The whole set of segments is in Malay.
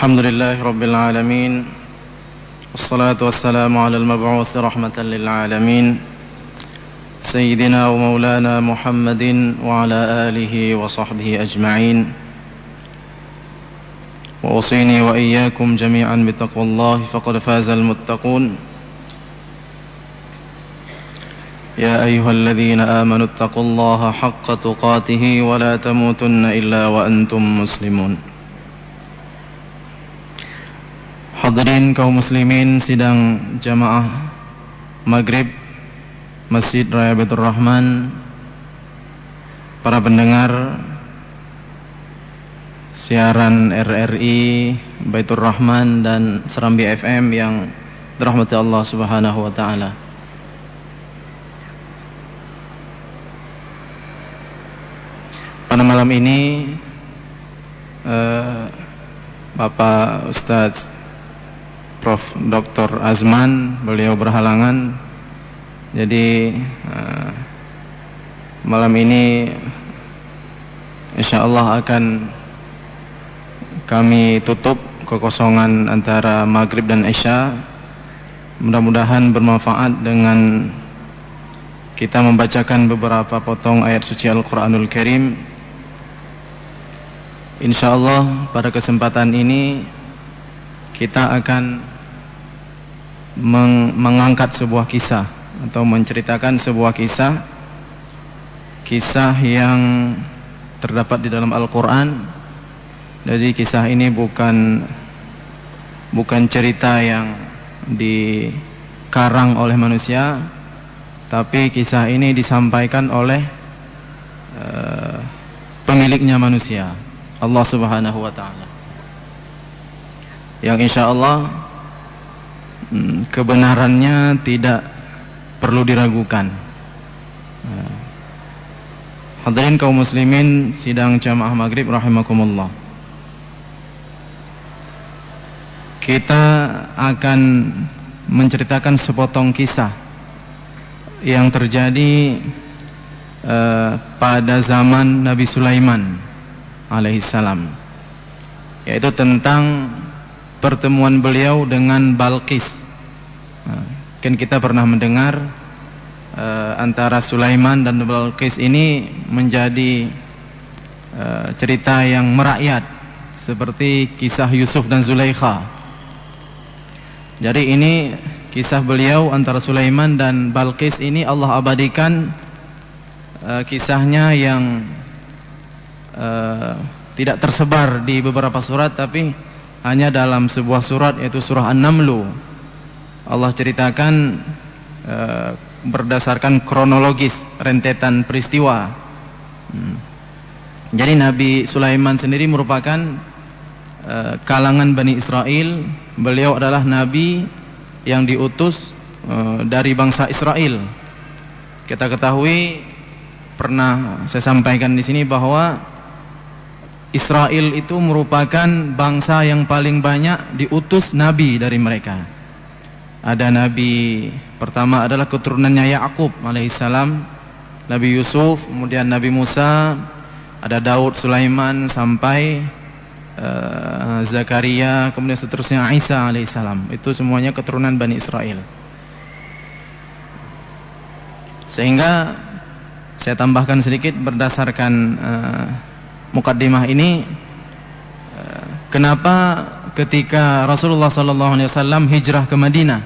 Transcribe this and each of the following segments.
الحمد لله رب العالمين والصلاة والسلام على المبعوث رحمة للعالمين سيدنا ومولانا محمد وعلى آله وصحبه أجمعين. وأوصيني وإياكم جميعا بتقوى الله فقد فاز المتقون. يا أيها الذين آمنوا اتقوا الله حق تقاته ولا تموتن إلا وأنتم مسلمون. Hadirin kaum muslimin sidang jamaah Maghrib Masjid Raya Baitur Rahman Para pendengar Siaran RRI Baitur Rahman dan Serambi FM yang dirahmati Allah Subhanahu wa taala. Pada malam ini uh, Bapak Ustadz Prof. Dr. Azman beliau berhalangan jadi uh, malam ini insya Allah akan kami tutup kekosongan antara maghrib dan isya mudah-mudahan bermanfaat dengan kita membacakan beberapa potong ayat suci Al-Quranul Karim Insya Allah pada kesempatan ini kita akan meng mengangkat sebuah kisah atau menceritakan sebuah kisah kisah yang terdapat di dalam Al-Qur'an. Jadi kisah ini bukan bukan cerita yang dikarang oleh manusia, tapi kisah ini disampaikan oleh uh, pemiliknya manusia, Allah Subhanahu wa taala yang insya Allah hmm, kebenarannya tidak perlu diragukan. Hmm. Hadirin kaum muslimin sidang jamaah maghrib rahimakumullah. Kita akan menceritakan sepotong kisah yang terjadi uh, pada zaman Nabi Sulaiman alaihissalam yaitu tentang pertemuan beliau dengan Balkis. Mungkin kita pernah mendengar uh, antara Sulaiman dan Balkis ini menjadi uh, cerita yang merakyat seperti kisah Yusuf dan Zulaikha. Jadi ini kisah beliau antara Sulaiman dan Balkis ini Allah abadikan uh, kisahnya yang uh, tidak tersebar di beberapa surat tapi hanya dalam sebuah surat yaitu surah An-Naml. Allah ceritakan e, berdasarkan kronologis rentetan peristiwa. Hmm. Jadi Nabi Sulaiman sendiri merupakan e, kalangan Bani Israel. Beliau adalah nabi yang diutus e, dari bangsa Israel. Kita ketahui pernah saya sampaikan di sini bahwa Israel itu merupakan bangsa yang paling banyak diutus nabi dari mereka. Ada nabi pertama adalah keturunannya Yakub alaihissalam, Nabi Yusuf, kemudian Nabi Musa, ada Daud, Sulaiman sampai uh, Zakaria, kemudian seterusnya Isa alaihissalam. Itu semuanya keturunan Bani Israel. Sehingga saya tambahkan sedikit berdasarkan uh, mukaddimah ini eh, kenapa ketika Rasulullah sallallahu alaihi wasallam hijrah ke Madinah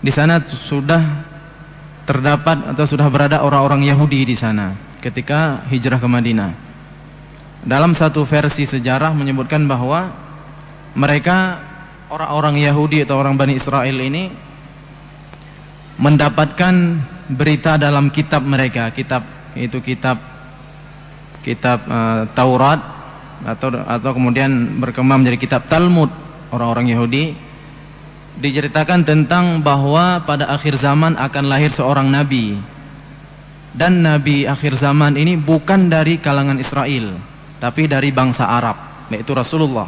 di sana sudah terdapat atau sudah berada orang-orang Yahudi di sana ketika hijrah ke Madinah. Dalam satu versi sejarah menyebutkan bahwa mereka orang-orang Yahudi atau orang Bani Israel ini mendapatkan berita dalam kitab mereka, kitab itu kitab kitab uh, Taurat atau atau kemudian berkembang menjadi kitab Talmud orang-orang Yahudi diceritakan tentang bahwa pada akhir zaman akan lahir seorang nabi. Dan nabi akhir zaman ini bukan dari kalangan Israel tapi dari bangsa Arab yaitu Rasulullah.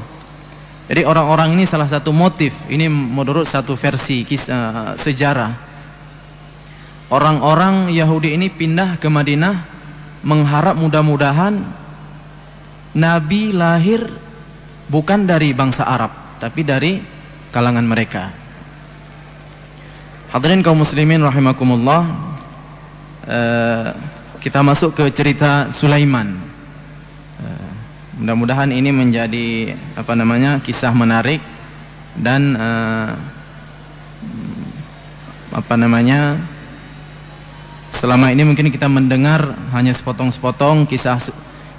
Jadi orang-orang ini salah satu motif. Ini menurut satu versi kisah, uh, sejarah. Orang-orang Yahudi ini pindah ke Madinah mengharap mudah-mudahan Nabi lahir bukan dari bangsa Arab tapi dari kalangan mereka. Hadirin kaum muslimin rahimakumullah. Uh, kita masuk ke cerita Sulaiman. Uh, mudah-mudahan ini menjadi apa namanya kisah menarik dan uh, apa namanya selama ini mungkin kita mendengar hanya sepotong-sepotong kisah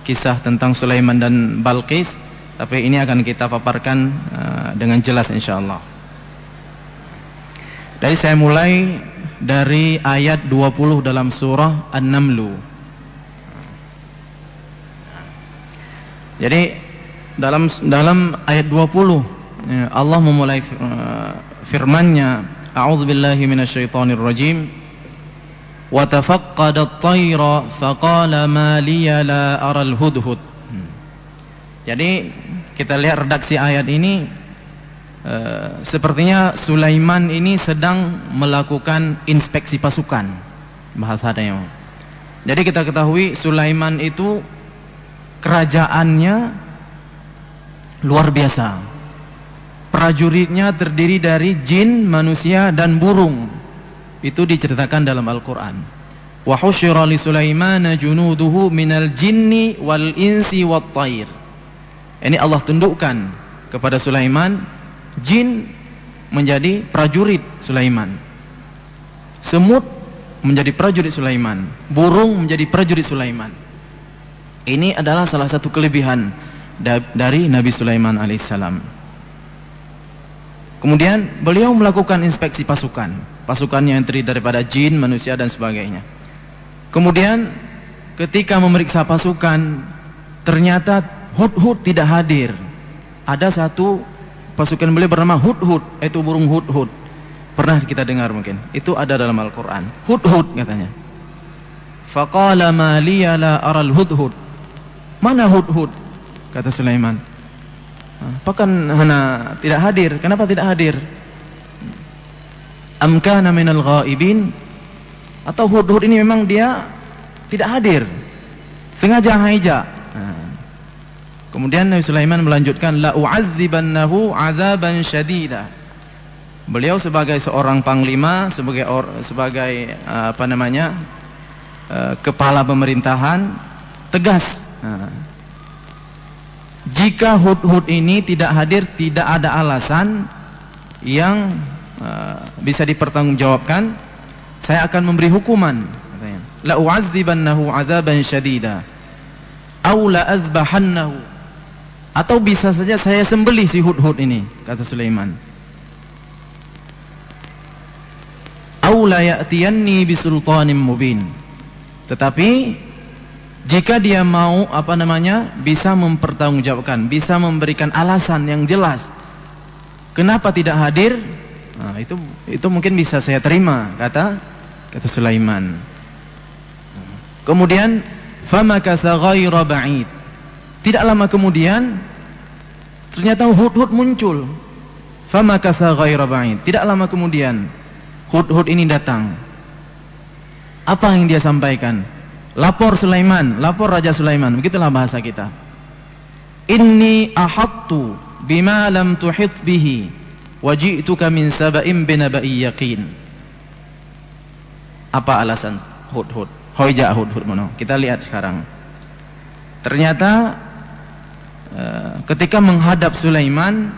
kisah tentang Sulaiman dan Balqis tapi ini akan kita paparkan uh, dengan jelas insyaallah. Jadi saya mulai dari ayat 20 dalam surah An-Naml. Jadi dalam dalam ayat 20 ya, Allah memulai uh, firman-Nya, A'udzu billahi minasyaitonir rajim. Tafaqqada at-tayra faqala ma liya la ara al-hudhud. Jadi kita lihat redaksi ayat ini e, sepertinya Sulaiman ini sedang melakukan inspeksi pasukan bahasanya. Jadi kita ketahui Sulaiman itu kerajaannya luar biasa. Prajuritnya terdiri dari jin, manusia dan burung. Itu diceritakan dalam Al-Qur'an. Wa husyira li Sulaiman junuduhu minal jinni wal insi wat tayr. Ini Allah tundukkan kepada Sulaiman jin menjadi prajurit Sulaiman. Semut menjadi prajurit Sulaiman, burung menjadi prajurit Sulaiman. Ini adalah salah satu kelebihan dari Nabi Sulaiman alaihissalam. Kemudian beliau melakukan inspeksi pasukan, pasukannya yang terdiri daripada jin, manusia dan sebagainya. Kemudian ketika memeriksa pasukan, ternyata Hud-Hud tidak hadir. Ada satu pasukan beliau bernama Hud-Hud, itu burung Hud-Hud. Pernah kita dengar mungkin. Itu ada dalam Al-Qur'an. Hud-Hud katanya. Faqala ma aral hud-hud. Mana Hud-Hud? Kata Sulaiman. Apakah hana tidak hadir? Kenapa tidak hadir? Am kana minal ghaibin? Atau Hud-Hud ini memang dia tidak hadir? Sengaja hijaab. Kemudian Nabi Sulaiman melanjutkan la u'adzibannahu 'adzaban syadida. Beliau sebagai seorang panglima, sebagai or, sebagai uh, apa namanya? Uh, kepala pemerintahan tegas. Uh, jika hud-hud ini tidak hadir, tidak ada alasan yang uh, bisa dipertanggungjawabkan, saya akan memberi hukuman. La u'adzibannahu 'adzaban syadida. Aw la azbahannahu atau bisa saja saya sembelih si hud-hud ini, kata Sulaiman. Aula ya'tiyanni bisultanin mubin. Tetapi jika dia mau apa namanya bisa mempertanggungjawabkan, bisa memberikan alasan yang jelas kenapa tidak hadir, nah, itu itu mungkin bisa saya terima, kata kata Sulaiman. Kemudian famakatha ghaira ba'id. Tidak lama kemudian ternyata hud-hud muncul. Fama kasa ghaira ba'id. Tidak lama kemudian hud-hud ini datang. Apa yang dia sampaikan? Lapor Sulaiman, lapor Raja Sulaiman. Begitulah bahasa kita. Inni ahattu bima lam tuhit bihi waji'tuka min saba'in binaba'i yaqin. Apa alasan hud-hud? Hoja hud-hud mono. Kita lihat sekarang. Ternyata Eh, ketika menghadap Sulaiman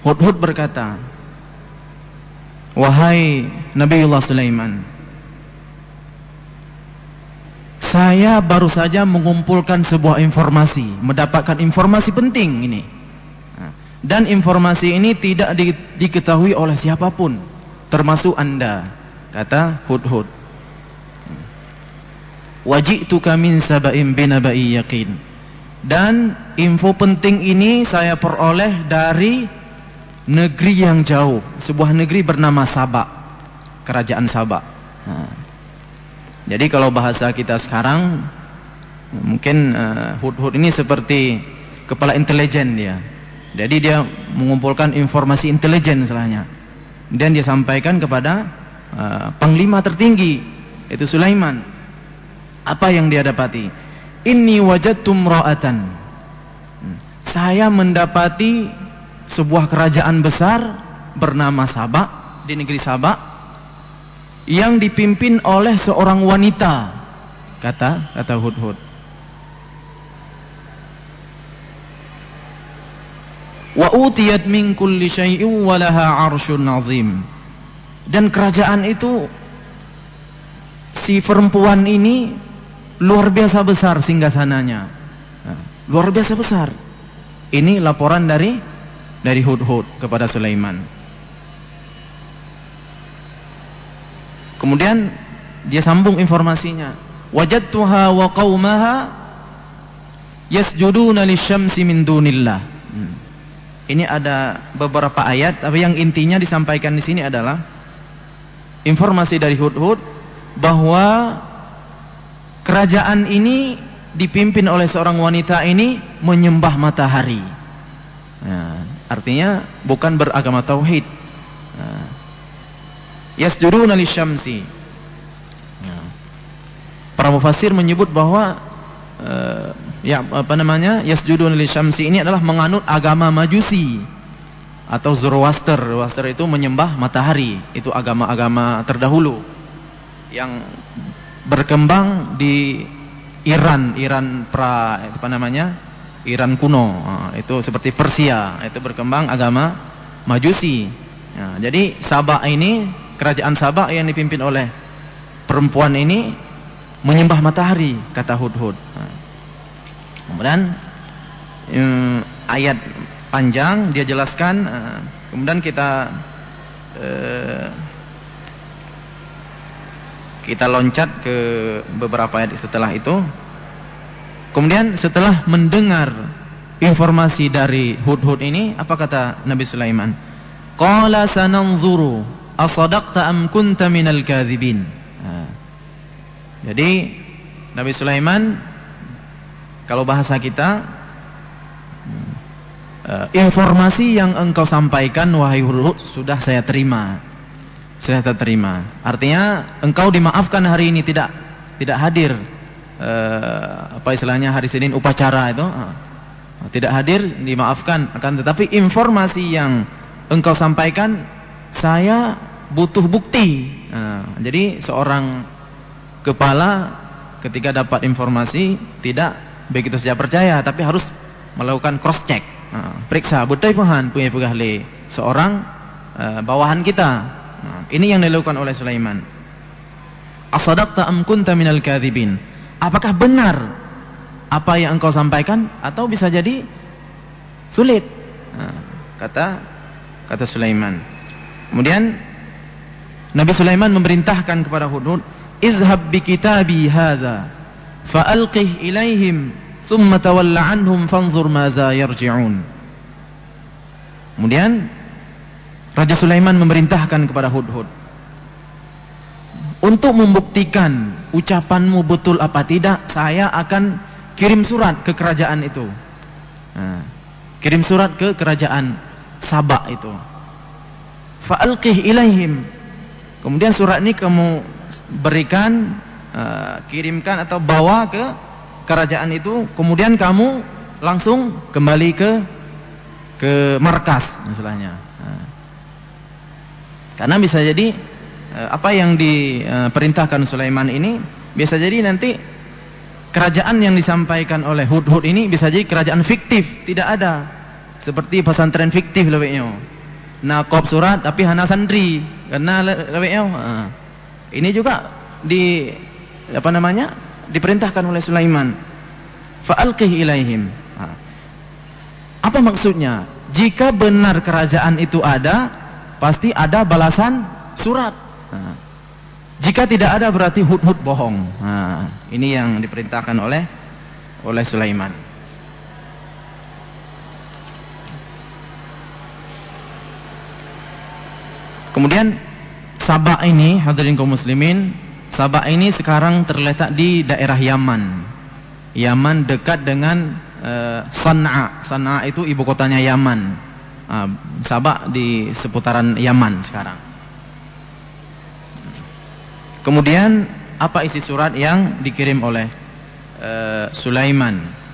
Hud-Hud berkata Wahai Nabiullah Sulaiman Saya baru saja mengumpulkan sebuah informasi Mendapatkan informasi penting ini Dan informasi ini tidak di, diketahui oleh siapapun Termasuk anda Kata Hud-Hud Wajituka min saba'in binaba'i yakin dan info penting ini saya peroleh dari negeri yang jauh, sebuah negeri bernama Sabak, kerajaan Sabak. Nah. Jadi kalau bahasa kita sekarang mungkin uh, hud-hud ini seperti kepala intelijen dia. Jadi dia mengumpulkan informasi intelijen selanya. Dan dia sampaikan kepada uh, panglima tertinggi itu Sulaiman. Apa yang dia dapati? Inni wajadtum ra'atan. Saya mendapati sebuah kerajaan besar bernama Sabak di negeri Sabak yang dipimpin oleh seorang wanita. Kata kata Hudhud wa utiyat min kulli syai'in wa laha 'arsyun 'azim. Dan kerajaan itu si perempuan ini luar biasa besar singgasananya. Nah, luar biasa besar. Ini laporan dari dari Hudhud kepada Sulaiman. Kemudian dia sambung informasinya. Wajadtuha wa qaumaha yasjuduna lisyamsi min dunillah. Hmm. Ini ada beberapa ayat tapi yang intinya disampaikan di sini adalah informasi dari Hudhud bahwa kerajaan ini dipimpin oleh seorang wanita ini menyembah matahari. Nah, artinya bukan beragama tauhid. Yasjuduna lisyamsi. Nah, para mufassir menyebut bahwa uh, ya apa namanya? Yasjuduna lisyamsi ini adalah menganut agama Majusi atau Zoroaster. Zoroaster itu menyembah matahari. Itu agama-agama terdahulu yang berkembang di Iran, Iran pra apa namanya? Iran kuno. itu seperti Persia, itu berkembang agama Majusi. Ya, jadi Sabah ini, kerajaan Sabah yang dipimpin oleh perempuan ini menyembah matahari, kata Hudhud. Nah. Kemudian um, ayat panjang dia jelaskan, uh, kemudian kita uh, kita loncat ke beberapa ayat setelah itu. Kemudian setelah mendengar informasi dari Hudhud ini, apa kata Nabi Sulaiman? Qala sananzuru asadaqta am kunta minal kadhibin. Jadi Nabi Sulaiman kalau bahasa kita uh, informasi yang engkau sampaikan wahai Hudhud sudah saya terima sudah terima. Artinya engkau dimaafkan hari ini tidak tidak hadir uh, apa istilahnya hari Senin upacara itu uh, tidak hadir dimaafkan akan tetapi informasi yang engkau sampaikan saya butuh bukti. Uh, jadi seorang kepala ketika dapat informasi tidak begitu saja percaya tapi harus melakukan cross check. Uh, periksa betul pahan punya pegahli seorang uh, bawahan kita Nah, ini yang dilakukan oleh Sulaiman. Asadaqta am kunta minal kadhibin? Apakah benar apa yang engkau sampaikan atau bisa jadi sulit? Nah, kata kata Sulaiman. Kemudian Nabi Sulaiman memerintahkan kepada Hudhud, "Idhhab bi kitabi hadza fa'alqih ilaihim thumma tawalla anhum fanzur madza yarji'un." Kemudian Raja Sulaiman memerintahkan kepada Hudhud untuk membuktikan ucapanmu betul apa tidak, saya akan kirim surat ke kerajaan itu. Nah, kirim surat ke kerajaan Sabak itu. Fa'alqih ilaihim. Kemudian surat ini kamu berikan, uh, kirimkan atau bawa ke kerajaan itu. Kemudian kamu langsung kembali ke ke markas, misalnya. Karena bisa jadi eh, apa yang diperintahkan Sulaiman ini bisa jadi nanti kerajaan yang disampaikan oleh Hudhud ini bisa jadi kerajaan fiktif, tidak ada. Seperti pesantren fiktif lebihnya. Nakop surat tapi hana sandri, karena lebihnya. Ini juga di apa namanya? diperintahkan oleh Sulaiman. Fa'alqih ilaihim. Apa maksudnya? Jika benar kerajaan itu ada, pasti ada balasan surat. Nah, jika tidak ada berarti hud-hud bohong. Ini yang diperintahkan oleh oleh Sulaiman. Kemudian Sabah ini hadirin kaum muslimin, Sabah ini sekarang terletak di daerah Yaman. Yaman dekat dengan uh, Sana'a. Sana'a itu ibu kotanya Yaman. Ah, Sabak di seputaran Yaman sekarang. Kemudian apa isi surat yang dikirim oleh uh, Sulaiman?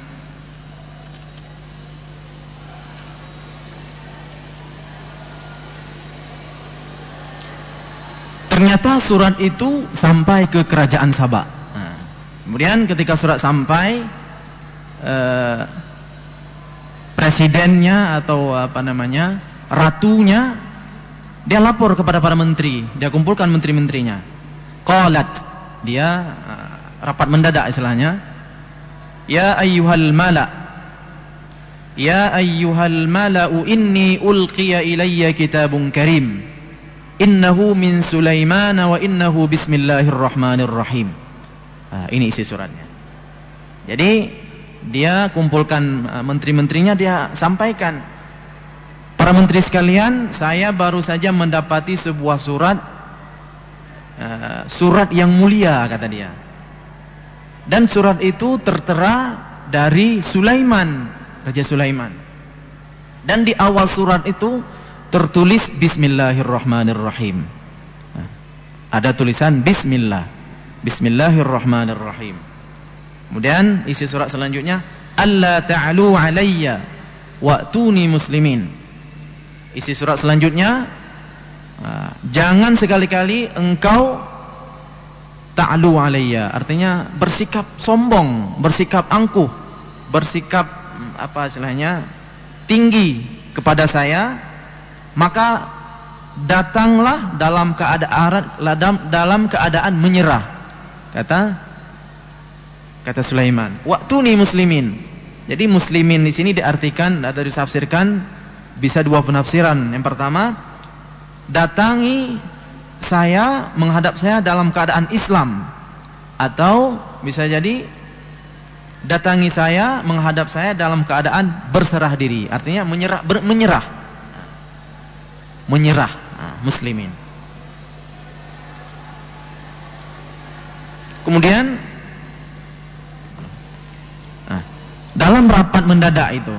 Ternyata surat itu sampai ke kerajaan Sabah. Nah, kemudian ketika surat sampai eh, presidennya atau apa namanya ratunya dia lapor kepada para menteri, dia kumpulkan menteri-menterinya. Qalat dia eh, rapat mendadak istilahnya. Ya ayyuhal mala Ya ayyuhal mala'u inni ulqiya ilayya kitabun karim Innahu min Sulaiman wa innahu bismillahirrahmanirrahim. Nah, ini isi suratnya. Jadi dia kumpulkan uh, menteri-menterinya dia sampaikan para menteri sekalian, saya baru saja mendapati sebuah surat uh, surat yang mulia kata dia. Dan surat itu tertera dari Sulaiman, Raja Sulaiman. Dan di awal surat itu tertulis Bismillahirrahmanirrahim. Ada tulisan Bismillah. Bismillahirrahmanirrahim. Kemudian isi surat selanjutnya Allah ta'alu alayya wa'tuni muslimin. Isi surat selanjutnya jangan sekali-kali engkau ta'alu alayya artinya bersikap sombong, bersikap angkuh, bersikap apa istilahnya tinggi kepada saya maka datanglah dalam keadaan dalam keadaan menyerah. Kata kata Sulaiman waktu nih muslimin. Jadi muslimin di sini diartikan atau disafsirkan bisa dua penafsiran. Yang pertama datangi saya menghadap saya dalam keadaan Islam. Atau bisa jadi datangi saya menghadap saya dalam keadaan berserah diri. Artinya menyerah ber, menyerah menyerah nah, muslimin. Kemudian nah, dalam rapat mendadak itu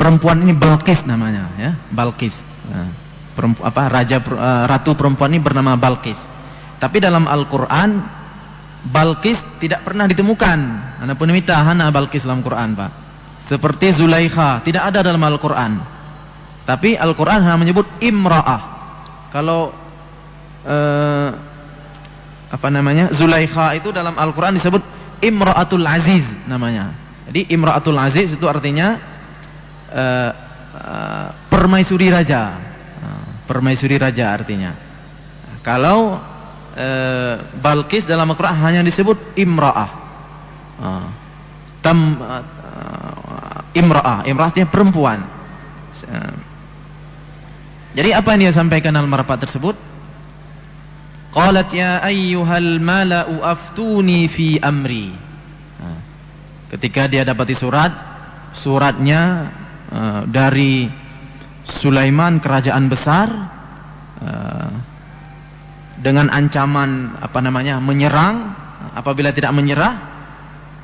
perempuan ini Balkis namanya ya, Balkis. Nah, perempuan, apa raja uh, ratu perempuan ini bernama Balkis. Tapi dalam Al-Qur'an Balkis tidak pernah ditemukan. Ana pun minta hana Balkis dalam Quran, Pak. Seperti Zulaikha, tidak ada dalam Al-Qur'an. Tapi Al-Qur'an hanya menyebut imra'ah. Kalau eh, apa namanya? Zulaikha itu dalam Al-Qur'an disebut imra'atul aziz namanya. Jadi imra'atul aziz itu artinya eh, eh, permaisuri raja. Permaisuri raja artinya. Kalau eh, Balkis dalam Al-Qur'an hanya disebut imra'ah. Uh, tam imra'ah. Imra'ah artinya perempuan. Jadi apa yang dia sampaikan rapat tersebut? Qalat ya ayyuhal mala'u aftuni fi amri. ketika dia dapati surat, suratnya uh, dari Sulaiman kerajaan besar uh, dengan ancaman apa namanya menyerang apabila tidak menyerah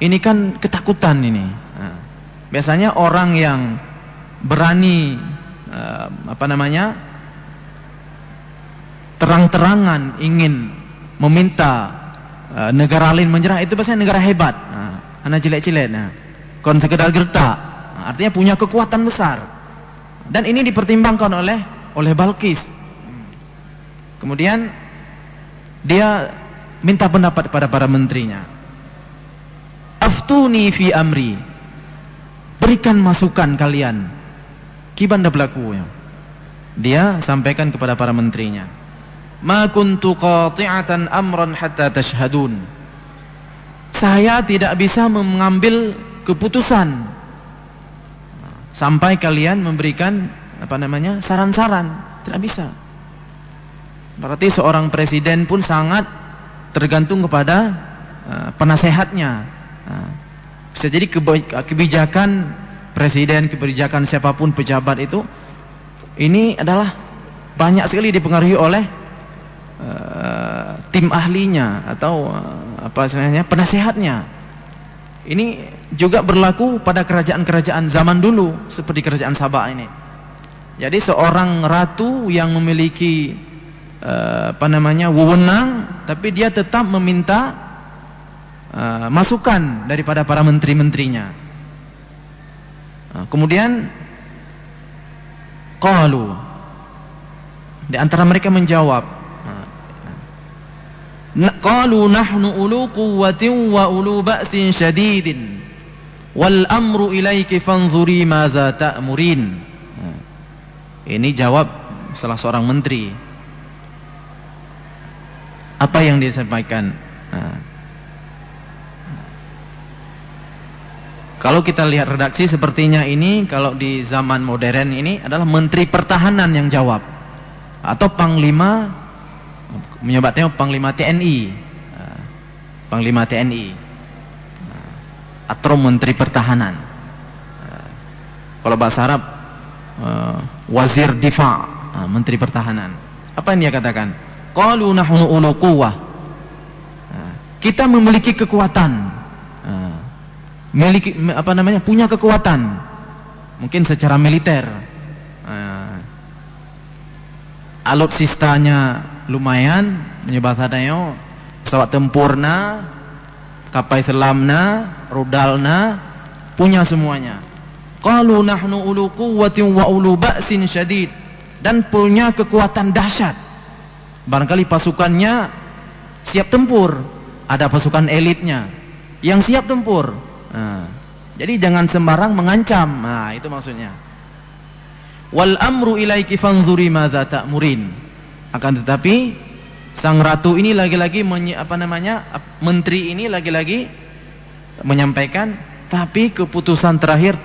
ini kan ketakutan ini Biasanya orang yang berani uh, apa namanya terang-terangan ingin meminta uh, negara lain menyerah itu biasanya negara hebat. Nah, anak cilik-cilik nah. Kon sekedar gertak. Nah, artinya punya kekuatan besar. Dan ini dipertimbangkan oleh oleh Balkis. Kemudian dia minta pendapat pada para menterinya. Aftuni fi amri berikan masukan kalian. Kibanda berlaku ya. dia sampaikan kepada para menterinya. Ma kuntu qati'atan amran hatta tashhadun. Saya tidak bisa mengambil keputusan. Sampai kalian memberikan apa namanya saran-saran. Tidak bisa. Berarti seorang presiden pun sangat tergantung kepada uh, penasehatnya. Uh, bisa jadi kebijakan presiden, kebijakan siapapun pejabat itu ini adalah banyak sekali dipengaruhi oleh uh, tim ahlinya atau uh, apa istilahnya penasehatnya. Ini juga berlaku pada kerajaan-kerajaan zaman dulu seperti kerajaan Sabah ini. Jadi seorang ratu yang memiliki uh, apa namanya wewenang tapi dia tetap meminta Uh, masukan daripada para menteri-menterinya. Uh, kemudian qalu Di antara mereka menjawab. Qalu nahnu ulu quwwatin wa ulu ba'sin syadidin. Wal amru ilaiki fanzuri madza ta'murin. Ini jawab salah seorang menteri. Apa yang dia sampaikan? Kalau kita lihat redaksi sepertinya ini kalau di zaman modern ini adalah menteri pertahanan yang jawab atau panglima menyebutnya panglima TNI. Panglima TNI. Atau menteri pertahanan. Kalau bahasa Arab wazir difa, menteri pertahanan. Apa yang dia katakan? Qalu nahnu ulu quwwah. Kita memiliki kekuatan memiliki apa namanya punya kekuatan. Mungkin secara militer. Uh, alutsistanya lumayan menyebabkannya pesawat tempurna kapal selamna rudalna punya semuanya. Qalu nahnu ulu quwwatin wa ulu ba'sin syadid. Dan punya kekuatan dahsyat. Barangkali pasukannya siap tempur. Ada pasukan elitnya yang siap tempur Nah, jadi jangan sembarang mengancam. Nah, itu maksudnya. Wal amru ilaiki fanzuri madza ta'murin. Akan tetapi sang ratu ini lagi-lagi apa namanya? menteri ini lagi-lagi menyampaikan tapi keputusan terakhir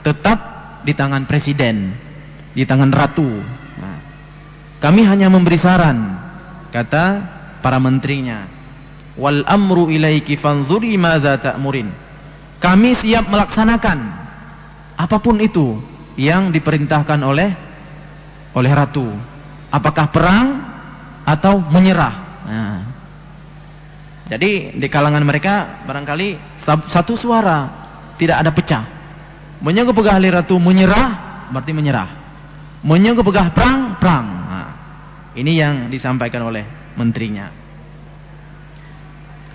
tetap di tangan presiden, di tangan ratu. Nah, kami hanya memberi saran kata para menterinya. Wal amru ilaiki fanzuri madza ta'murin kami siap melaksanakan apa pun itu yang diperintahkan oleh oleh ratu. Apakah perang atau menyerah? Nah. Jadi di kalangan mereka barangkali satu suara, tidak ada pecah. Menyanggup pegah ratu menyerah berarti menyerah. Menyanggup pegah perang, perang. Nah, ini yang disampaikan oleh menterinya.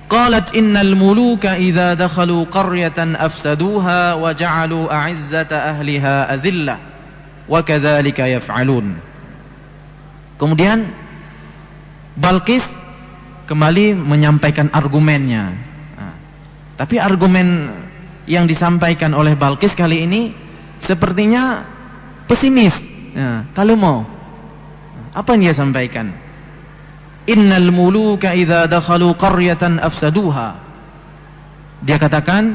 Qalat innal muluka idza dakhalu qaryatan afsaduha wa ja'alu a'izzata ahliha adhillah wa kadzalika yaf'alun. Kemudian Balkis kembali menyampaikan argumennya. Nah, tapi argumen yang disampaikan oleh Balkis kali ini sepertinya pesimis. Nah, kalau mau apa yang dia sampaikan? Innal muluka idza dakhalu qaryatan afsaduha. Dia katakan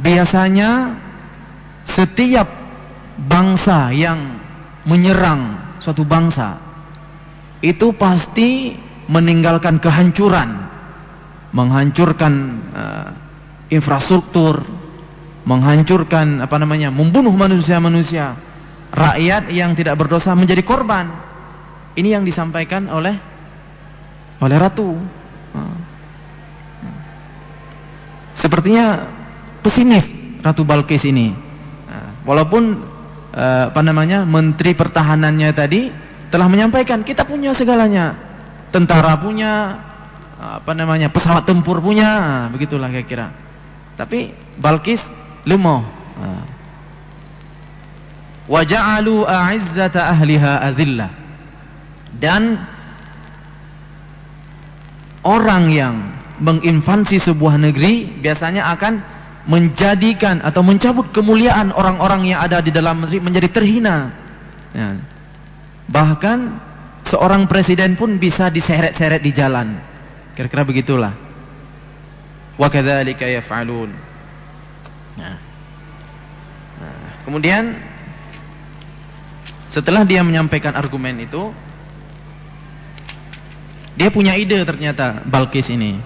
biasanya setiap bangsa yang menyerang suatu bangsa itu pasti meninggalkan kehancuran, menghancurkan uh, infrastruktur, menghancurkan apa namanya, membunuh manusia-manusia, rakyat yang tidak berdosa menjadi korban. Ini yang disampaikan oleh oleh ratu. Sepertinya pesimis Ratu Balkis ini. Walaupun eh, apa namanya menteri pertahanannya tadi telah menyampaikan kita punya segalanya. Tentara punya, apa namanya pesawat tempur punya, begitulah kira-kira. Tapi Balkis lemah. Waja'alu a'izzata ahliha azillah. Dan orang yang menginvasi sebuah negeri biasanya akan menjadikan atau mencabut kemuliaan orang-orang yang ada di dalam negeri menjadi terhina. Ya. Bahkan seorang presiden pun bisa diseret-seret di jalan. Kira-kira begitulah. Wa kadzalika yaf'alun. Nah. Kemudian setelah dia menyampaikan argumen itu, dia punya ide ternyata Balkis ini.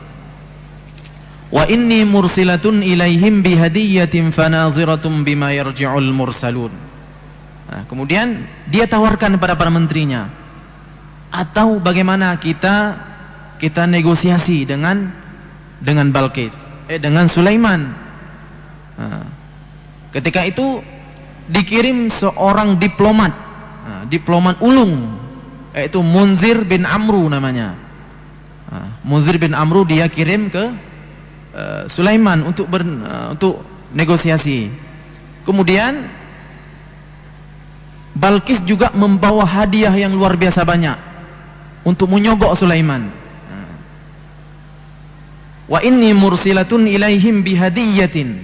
Wa inni mursilatun ilaihim bihadiyatin fanaziratun bima yarji'ul mursalun. Nah, kemudian dia tawarkan kepada para menterinya. Atau bagaimana kita kita negosiasi dengan dengan Balkis, eh dengan Sulaiman. Nah, ketika itu dikirim seorang diplomat, nah, diplomat ulung yaitu Munzir bin Amru namanya. Munzir bin Amru dia kirim ke uh, Sulaiman untuk ber, uh, untuk negosiasi. Kemudian Balkis juga membawa hadiah yang luar biasa banyak untuk menyogok Sulaiman. Wa inni mursilatun ilaihim bihadiyatin.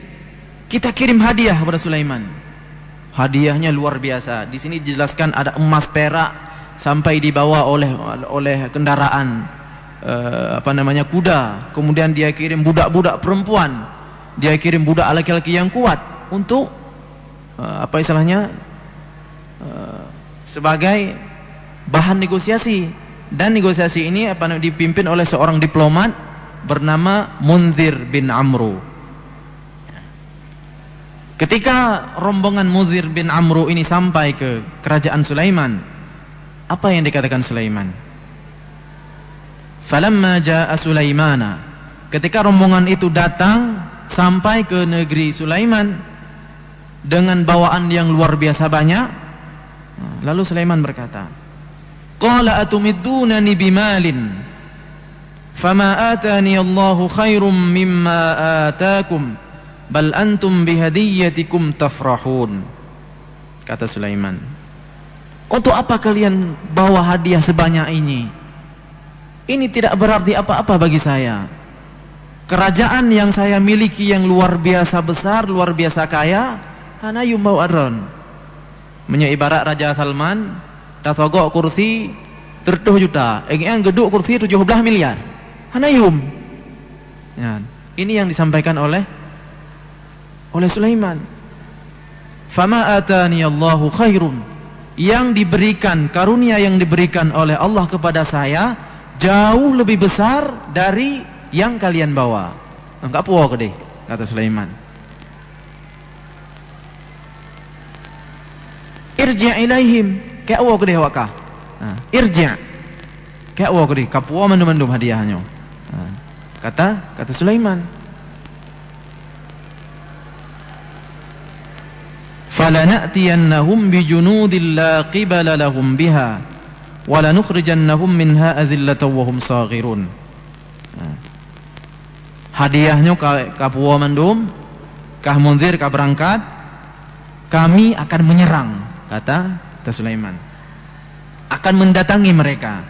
Kita kirim hadiah kepada Sulaiman. Hadiahnya luar biasa. Di sini dijelaskan ada emas perak sampai dibawa oleh oleh kendaraan uh, apa namanya kuda. Kemudian dia kirim budak-budak perempuan. Dia kirim budak laki-laki yang kuat untuk uh, apa istilahnya? Uh, sebagai bahan negosiasi dan negosiasi ini apa dipimpin oleh seorang diplomat bernama Munzir bin Amru. Ketika rombongan Munzir bin Amru ini sampai ke kerajaan Sulaiman, apa yang dikatakan Sulaiman? Falamma jaa Sulaimana, ketika rombongan itu datang sampai ke negeri Sulaiman dengan bawaan yang luar biasa banyak, lalu Sulaiman berkata, "Qala atumiddunani bimalin فما آتاني الله خير مما آتاكم بل أنتم بهديتكم تفرحون kata Sulaiman untuk apa kalian bawa hadiah sebanyak ini ini tidak berarti apa-apa bagi saya kerajaan yang saya miliki yang luar biasa besar luar biasa kaya hana yumbau adron menyibarat Raja Salman tatogok kursi 30 juta yang geduk kursi 17 miliar Hanayum. Ya. Ini yang disampaikan oleh oleh Sulaiman. Fama atani Allahu khairum. Yang diberikan karunia yang diberikan oleh Allah kepada saya jauh lebih besar dari yang kalian bawa. Enggak puas ke deh, kata Sulaiman. Irji' ilaihim. Ke deh wakah. Irji' Kayak wa ke deh, kapua mendum-mendum hadiahnya. Ha. Kata kata Sulaiman. Qibala lahum biha wa lanukhrijannahum minha adhillatan wa hum saghirun. Ha. Hadiahnya ka puwa mandum, kah munzir kah berangkat, kami akan menyerang, kata kata Sulaiman. Akan mendatangi mereka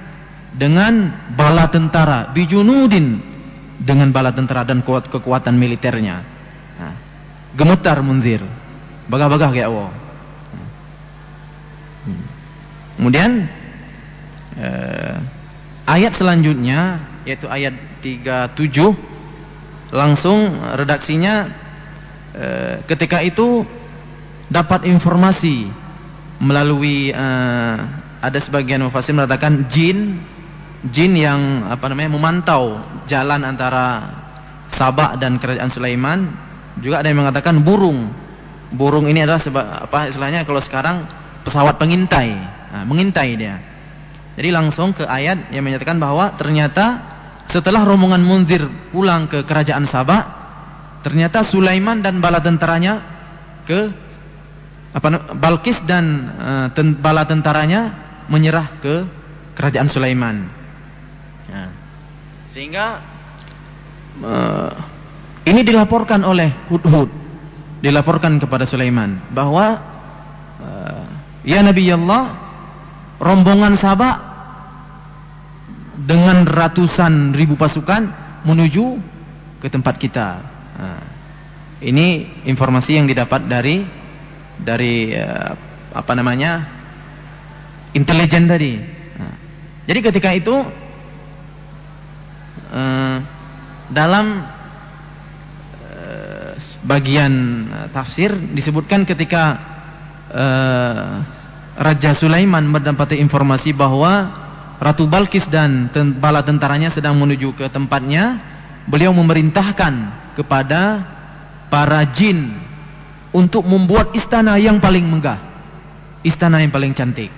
dengan bala tentara bijunudin dengan bala tentara dan kuat kekuatan militernya nah, gemetar munzir bagah-bagah kayak Allah hmm. kemudian eh, ayat selanjutnya yaitu ayat 37 langsung redaksinya eh, ketika itu dapat informasi melalui eh, ada sebagian mufassir mengatakan jin jin yang apa namanya memantau jalan antara Sabak dan kerajaan Sulaiman. Juga ada yang mengatakan burung burung ini adalah sebab apa istilahnya kalau sekarang pesawat pengintai. Nah, mengintai dia. Jadi langsung ke ayat yang menyatakan bahwa ternyata setelah rombongan Munzir pulang ke kerajaan Sabak ternyata Sulaiman dan bala tentaranya ke apa Balkis dan uh, ten, bala tentaranya menyerah ke kerajaan Sulaiman. Ya. Sehingga uh, ini dilaporkan oleh Hudhud, dilaporkan kepada Sulaiman bahwa uh, ya Nabi Allah, rombongan Sabah dengan ratusan ribu pasukan menuju ke tempat kita. Nah, ini informasi yang didapat dari dari uh, apa namanya intelijen tadi. Nah, jadi ketika itu Eh, dalam uh, bagian uh, tafsir disebutkan ketika uh, Raja Sulaiman mendapati informasi bahwa Ratu Balkis dan ten bala tentaranya sedang menuju ke tempatnya, beliau memerintahkan kepada para jin untuk membuat istana yang paling megah, istana yang paling cantik.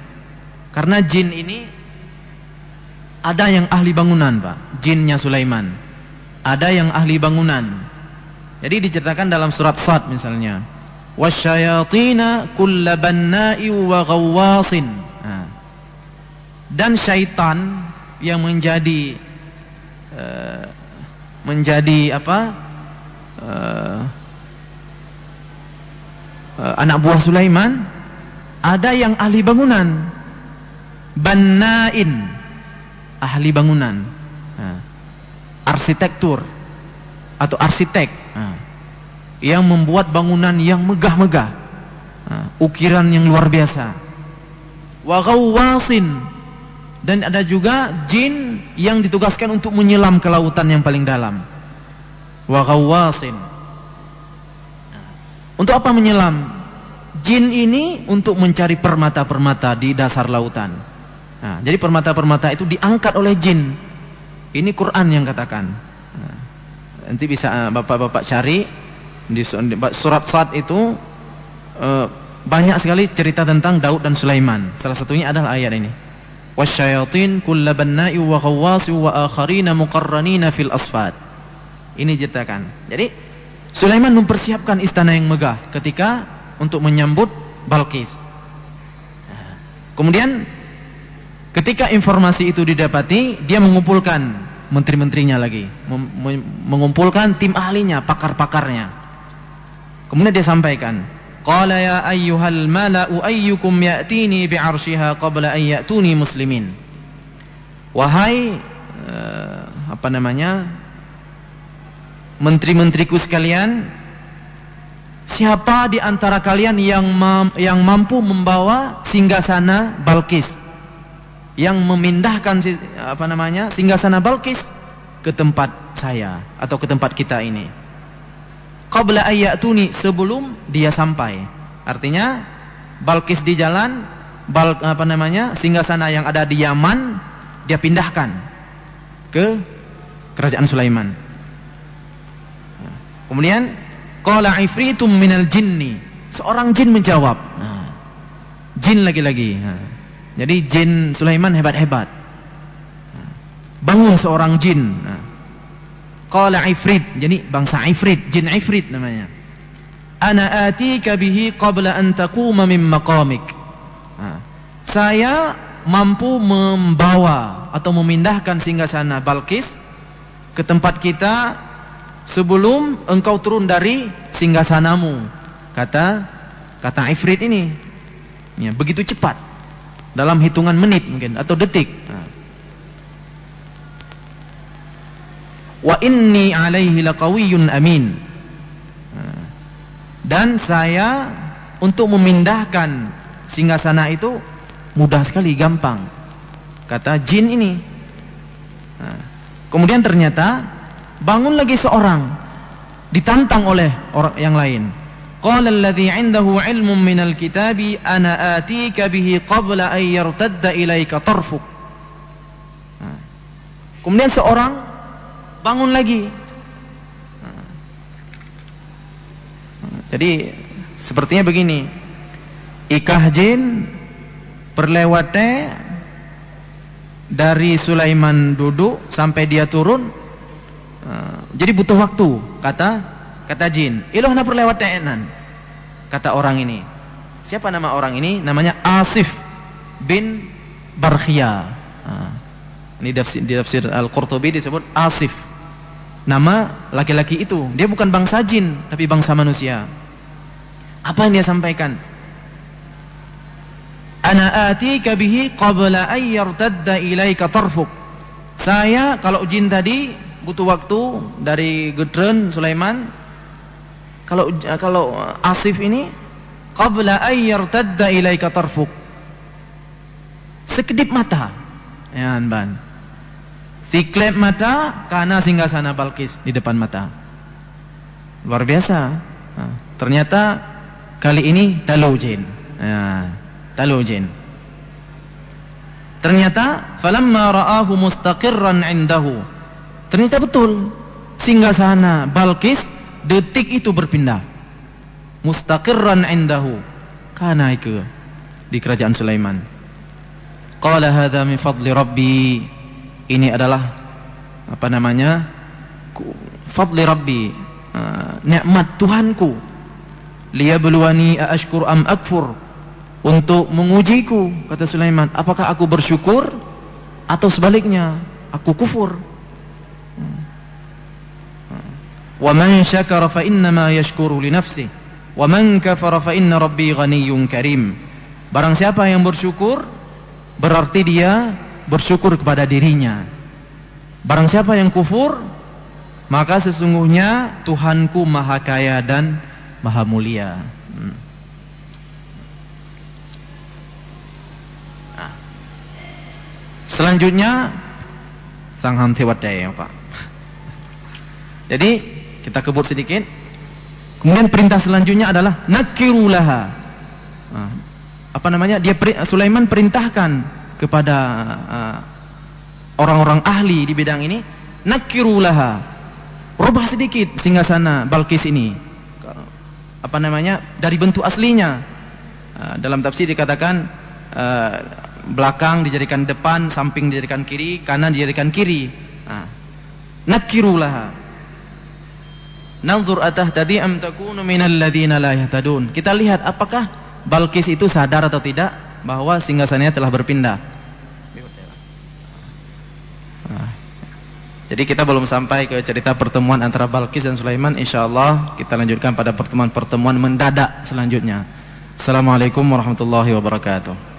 Karena jin ini ada yang ahli bangunan, Pak. Jinnya Sulaiman. Ada yang ahli bangunan. Jadi diceritakan dalam surat Sad misalnya. Wasyayatina kulla banna'i wa ghawwasin. Dan syaitan yang menjadi uh, menjadi apa? Uh, uh, anak buah Sulaiman ada yang ahli bangunan bannain ahli bangunan arsitektur atau arsitek yang membuat bangunan yang megah-megah. Ukiran yang luar biasa. Wa dan ada juga jin yang ditugaskan untuk menyelam ke lautan yang paling dalam. Wa untuk apa menyelam? Jin ini untuk mencari permata-permata di dasar lautan. Nah, jadi permata-permata itu diangkat oleh jin. Ini Quran yang katakan nanti bisa eh, bapak-bapak cari di surat Sad itu uh, banyak sekali cerita tentang Daud dan Sulaiman. Salah satunya adalah ayat ini. Wasyayatin kullabanna'i wa khawwasi wa akharina muqarranina fil asfad. Ini ceritakan. Jadi Sulaiman mempersiapkan istana yang megah ketika untuk menyambut Balkis. Kemudian ketika informasi itu didapati, dia mengumpulkan menteri-menterinya lagi, mengumpulkan tim ahlinya, pakar-pakarnya. Kemudian dia sampaikan, Qala ya ayyuhal mala'u ayyukum ya'tini bi'arsyiha qabla an ya'tuni muslimin. Wahai uh, apa namanya? Menteri-menteriku sekalian, siapa di antara kalian yang yang mampu membawa singgasana Balkis? Yang memindahkan apa namanya? singgasana Balkis ke tempat saya atau ke tempat kita ini qabla ayatuni sebelum dia sampai. Artinya Balkis di jalan, Bal, apa namanya? singgasana yang ada di Yaman dia pindahkan ke kerajaan Sulaiman. Kemudian qala ifritum minal jinni. Seorang jin menjawab. Jin lagi-lagi. Nah, jadi jin Sulaiman hebat-hebat. Bangun seorang jin. Qala Ifrit, jadi bangsa Ifrit, jin Ifrit namanya. Ana atika bihi qabla an taquma min maqamik. saya mampu membawa atau memindahkan singgasana Balkis ke tempat kita sebelum engkau turun dari singgasanamu. Kata kata Ifrit ini. Ya, begitu cepat. Dalam hitungan menit mungkin atau detik. Nah. wa inni alaihi laqawiyyun amin. Dan saya untuk memindahkan singgasana itu mudah sekali gampang. Kata jin ini. Kemudian ternyata bangun lagi seorang ditantang oleh orang yang lain qala alladhi 'indahu 'ilmun minal kitabi ana atika bihi qabla an yartadda ilaika tarfuk kemudian seorang bangun lagi. Jadi sepertinya begini. Ikah jin perlewatnya dari Sulaiman duduk sampai dia turun. Jadi butuh waktu, kata kata jin. Iloh na perlewatnya enan. Kata orang ini. Siapa nama orang ini? Namanya Asif bin Barkhia. Ini di tafsir Al-Qurtubi disebut Asif nama laki-laki itu. Dia bukan bangsa jin, tapi bangsa manusia. Apa yang dia sampaikan? Ana atika bihi qabla an yartadda ilaika tarfuk. Saya kalau jin tadi butuh waktu dari Gedren Sulaiman. Kalau kalau Asif ini qabla an yartadda ilaika tarfuk. Sekedip mata. Ya, Ban. Tiklep mata karena sana Balkis di depan mata. Luar biasa. Nah, ternyata kali ini talujin. Ya, talujin. Ternyata falamma ra'ahu mustaqirran indahu. Ternyata betul sana Balkis detik itu berpindah. Mustaqirran indahu. Kana itu di kerajaan Sulaiman. Qala hadza min fadli rabbi ini adalah apa namanya fadli rabbi uh, nikmat Tuhanku liyabluwani aashkur am akfur untuk mengujiku kata Sulaiman apakah aku bersyukur atau sebaliknya aku kufur wa man syakara fa inna ma yashkuru li nafsi wa man kafara Barang siapa yang bersyukur berarti dia bersyukur kepada dirinya. Barang siapa yang kufur maka sesungguhnya Tuhanku maha kaya dan maha mulia. Hmm. Nah. Selanjutnya Sangham Tewadaya Pak. Jadi kita kebut sedikit. Kemudian perintah selanjutnya adalah nakirulaha. Nah, apa namanya? Dia Sulaiman perintahkan kepada uh, orang-orang uh, ahli di bidang ini nakirulaha. Rubah sedikit singgasana Balkis ini. Apa namanya? Dari bentuk aslinya. Uh, dalam tafsir dikatakan uh, belakang dijadikan depan, samping dijadikan kiri, kanan dijadikan kiri. Nah, nakirulaha. Nanzur atahtadi am takunu minal ladzina la yahtadun. Kita lihat apakah Balkis itu sadar atau tidak bahwa singgasananya telah berpindah. Nah, jadi kita belum sampai ke cerita pertemuan antara Balkis dan Sulaiman. Insyaallah kita lanjutkan pada pertemuan-pertemuan mendadak selanjutnya. Assalamualaikum warahmatullahi wabarakatuh.